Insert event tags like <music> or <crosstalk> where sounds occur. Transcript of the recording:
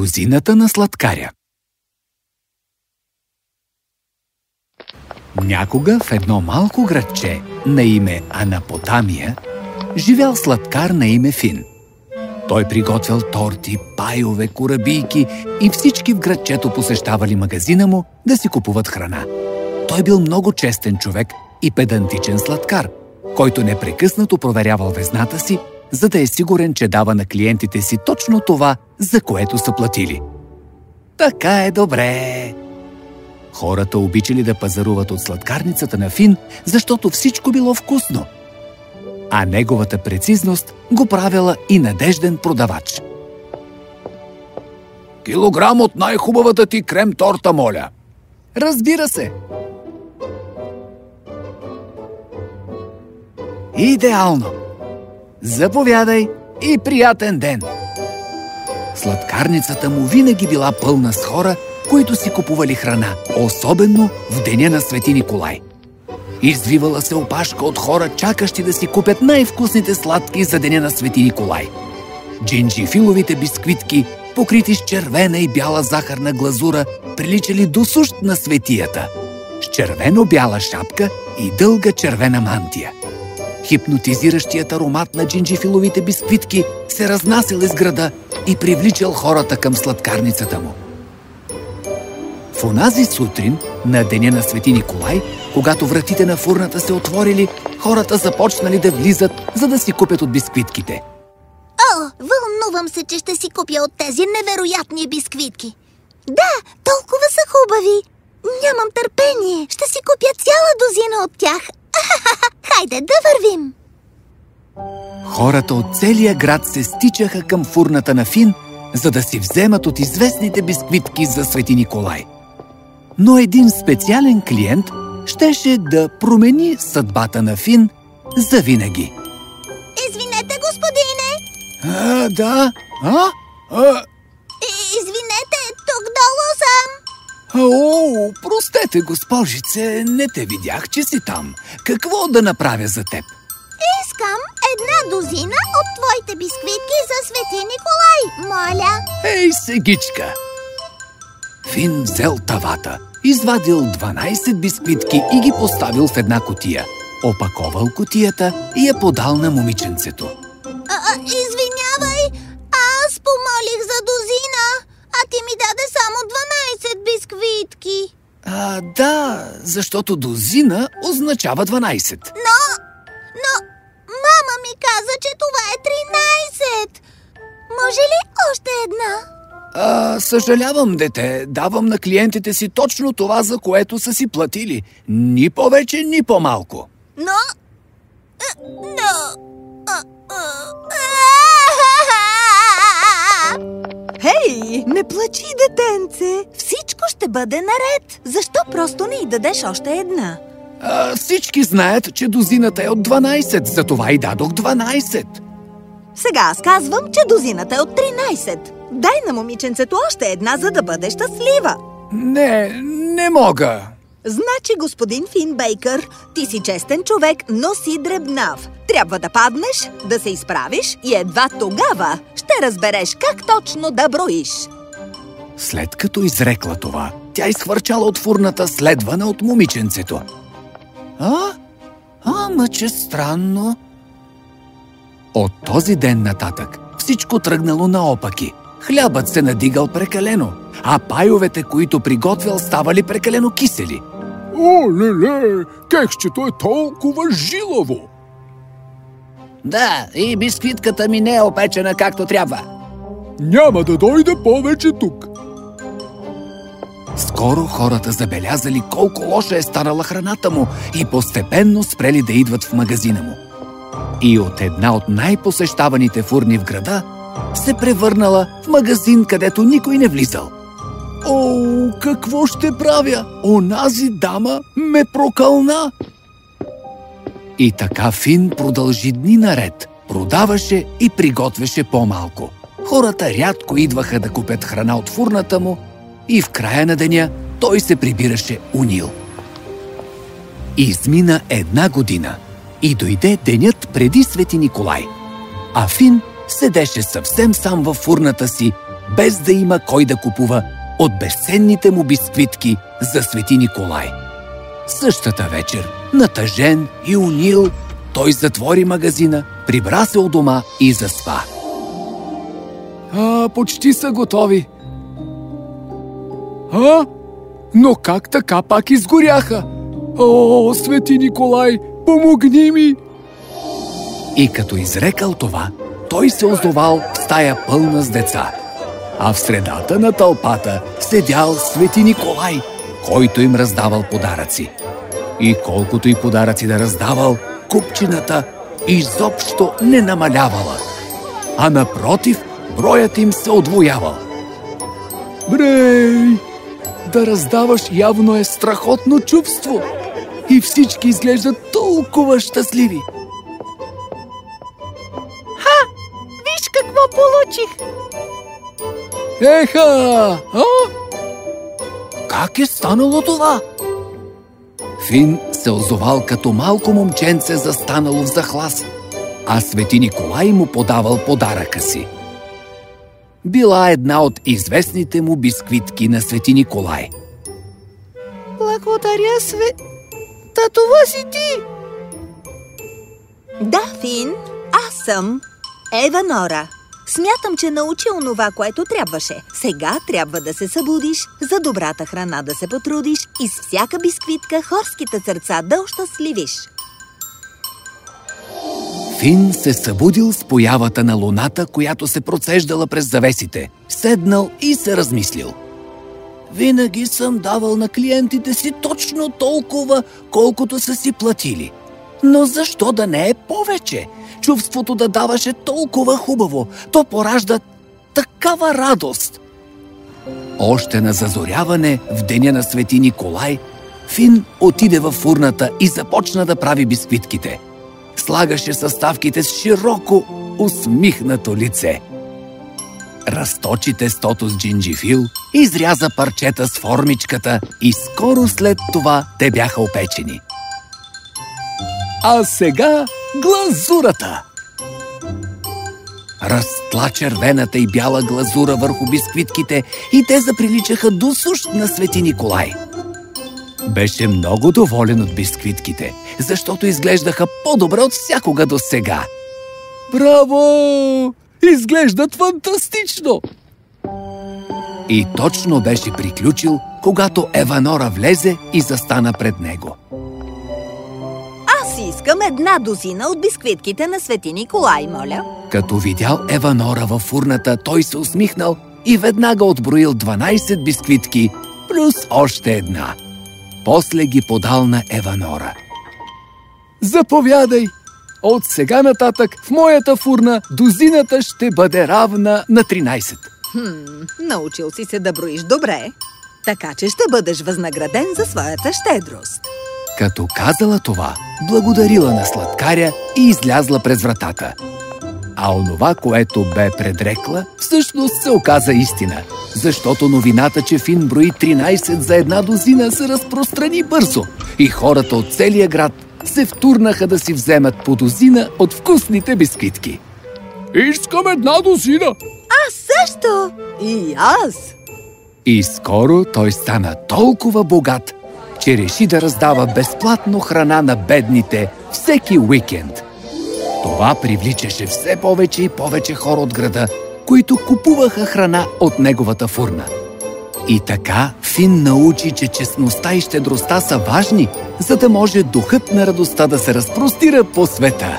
Дозината на сладкаря Някога в едно малко градче на име Анапотамия живял сладкар на име Фин. Той приготвял торти, пайове, корабийки и всички в градчето посещавали магазина му да си купуват храна. Той бил много честен човек и педантичен сладкар, който непрекъснато проверявал везната си, за да е сигурен, че дава на клиентите си точно това, за което са платили. Така е добре! Хората обичали да пазаруват от сладкарницата на Фин, защото всичко било вкусно. А неговата прецизност го правила и надежден продавач. Килограм от най-хубавата ти крем-торта, моля! Разбира се! Идеално! Заповядай и приятен ден! Сладкарницата му винаги била пълна с хора, които си купували храна, особено в деня на Свети Николай. Извивала се опашка от хора, чакащи да си купят най-вкусните сладки за деня на Свети Николай. Джинджифиловите бисквитки, покрити с червена и бяла захарна глазура, приличали до сущ на светията, с червено-бяла шапка и дълга червена мантия. Хипнотизиращият аромат на джинджифиловите бисквитки се разнасял из града и привличал хората към сладкарницата му. В онази сутрин, на деня на Свети Николай, когато вратите на фурната се отворили, хората започнали да влизат, за да си купят от бисквитките. О, вълнувам се, че ще си купя от тези невероятни бисквитки. Да, толкова са хубави. Нямам търпение. Ще си купя цяла дозина от тях. <laughs> Хайде да вървим! Хората от целия град се стичаха към фурната на Фин, за да си вземат от известните бисквитки за Свети Николай. Но един специален клиент щеше да промени съдбата на Фин завинаги. Извинете, господине! А, да? А? а? О, простете, госпожице, не те видях, че си там. Какво да направя за теб? Искам една дозина от твоите бисквитки за Свети Николай, моля. Ей, сегичка! Фин взел тавата, извадил 12 бисквитки и ги поставил в една котия. Опаковал котията и я подал на момиченцето. А, извинявай, аз помолих за дозина, а ти ми даде само 12 бисквитки. А, да, защото дозина означава 12. Но, но, мама ми каза, че това е 13. Може ли още една? А, съжалявам, дете. Давам на клиентите си точно това, за което са си платили. Ни повече, ни по-малко. Но, а, но, Хей, не плачи, детенце! Всичко ще бъде наред. Защо просто не й дадеш още една? А, всички знаят, че дозината е от 12, затова и дадох 12. Сега аз казвам, че дозината е от 13. Дай на момиченцето още една, за да бъде щастлива. Не, не мога. Значи, господин Фин Бейкър, ти си честен човек, но си дребнав. Трябва да паднеш, да се изправиш и едва тогава ще разбереш как точно да броиш. След като изрекла това, тя изхвърчала от фурната, следвана от момиченцето. А? Ама, че странно. От този ден нататък всичко тръгнало наопаки. Хлябът се надигал прекалено, а пайовете, които приготвял, ставали прекалено кисели. О, леле, кексчето е толкова жилаво! Да, и бисквитката ми не е опечена както трябва. Няма да дойде повече тук. Скоро хората забелязали колко лоша е станала храната му и постепенно спрели да идват в магазина му. И от една от най-посещаваните фурни в града се превърнала в магазин, където никой не влизал. О, какво ще правя? Онази дама ме прокълна! И така Фин продължи дни наред. Продаваше и приготвяше по-малко. Хората рядко идваха да купят храна от фурната му и в края на деня той се прибираше унил. Измина една година и дойде денят преди Свети Николай. А Фин седеше съвсем сам във фурната си без да има кой да купува от безценните му бисквитки за Свети Николай. Същата вечер, натъжен и унил, той затвори магазина, прибра се от дома и заспа. А, почти са готови. А? Но как така пак изгоряха? О, Свети Николай, помогни ми! И като изрекал това, той се озовал в стая пълна с деца. А в средата на тълпата седял Свети Николай, който им раздавал подаръци. И колкото и подаръци да раздавал, купчината изобщо не намалявала. А напротив, броят им се отвоявал. Брей! Да раздаваш явно е страхотно чувство. И всички изглеждат толкова щастливи. Виж какво получих! Еха! А? Как е станало това? Фин се озовал като малко момченце застанало в захлас, а Свети Николай му подавал подаръка си. Била една от известните му бисквитки на Свети Николай. Благодаря, Све... Та това си ти! Да, Фин, аз съм Ева Нора. Смятам, че научи онова, което трябваше. Сега трябва да се събудиш, за добрата храна да се потрудиш и с всяка бисквитка хорските сърца да ощастливиш. Фин се събудил с появата на луната, която се процеждала през завесите. Седнал и се размислил. Винаги съм давал на клиентите си точно толкова, колкото са си платили. Но защо да не е повече? Чувството да даваш е толкова хубаво. То поражда такава радост. Още на зазоряване в деня на Свети Николай, Фин отиде във фурната и започна да прави бисквитките. Слагаше съставките с широко, усмихнато лице. Разточи тестото с джинджифил, изряза парчета с формичката и скоро след това те бяха опечени. А сега глазурата! Разтла червената и бяла глазура върху бисквитките и те заприличаха до сущ на Свети Николай. Беше много доволен от бисквитките, защото изглеждаха по-добре от всякога до сега. Браво! Изглеждат фантастично! И точно беше приключил, когато Еванора влезе и застана пред него. Аз искам една дозина от бисквитките на Свети Николай, моля. Като видял Еванора във фурната, той се усмихнал и веднага отброил 12 бисквитки плюс още една. После ги подал на Еванора. Заповядай! От сега нататък в моята фурна дозината ще бъде равна на 13. Хм, научил си се да броиш добре, така че ще бъдеш възнаграден за своята щедрост. Като казала това, благодарила на сладкаря и излязла през вратата. А онова, което бе предрекла, всъщност се оказа истина, защото новината, че Фин брои 13 за една дозина, се разпространи бързо и хората от целия град се втурнаха да си вземат по дозина от вкусните бисквитки. Искам една дозина! Аз също! И аз! И скоро той стана толкова богат, че реши да раздава безплатно храна на бедните всеки уикенд. Това привличаше все повече и повече хора от града, които купуваха храна от неговата фурна. И така Фин научи, че честността и щедростта са важни, за да може духът на радостта да се разпростира по света.